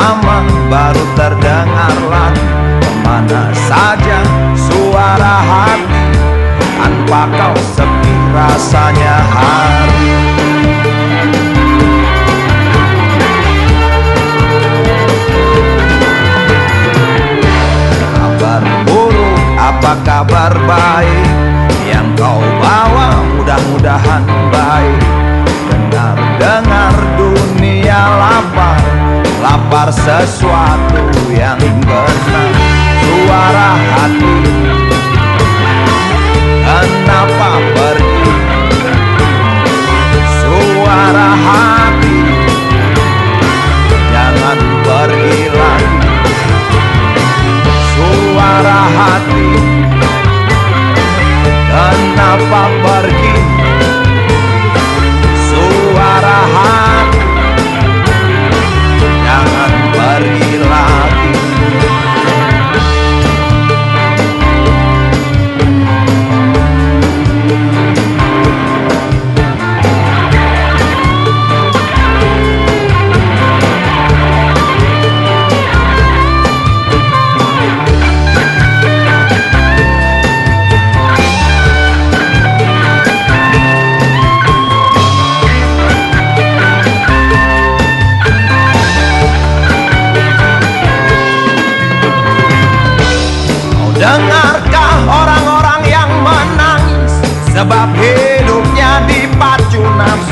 lama baru terdengar lagi Ke mana saja suara hati Tanpa kau sepi rasanya hari Kabar buruk apa kabar baik? sesuatu yang benar. Suara hati. Kenapa pergi? Suara hati. Jangan pergi lagi. Suara hati. Kenapa pergi? orang-orang yang menangis. Sebab hidupnya dipacu nafsu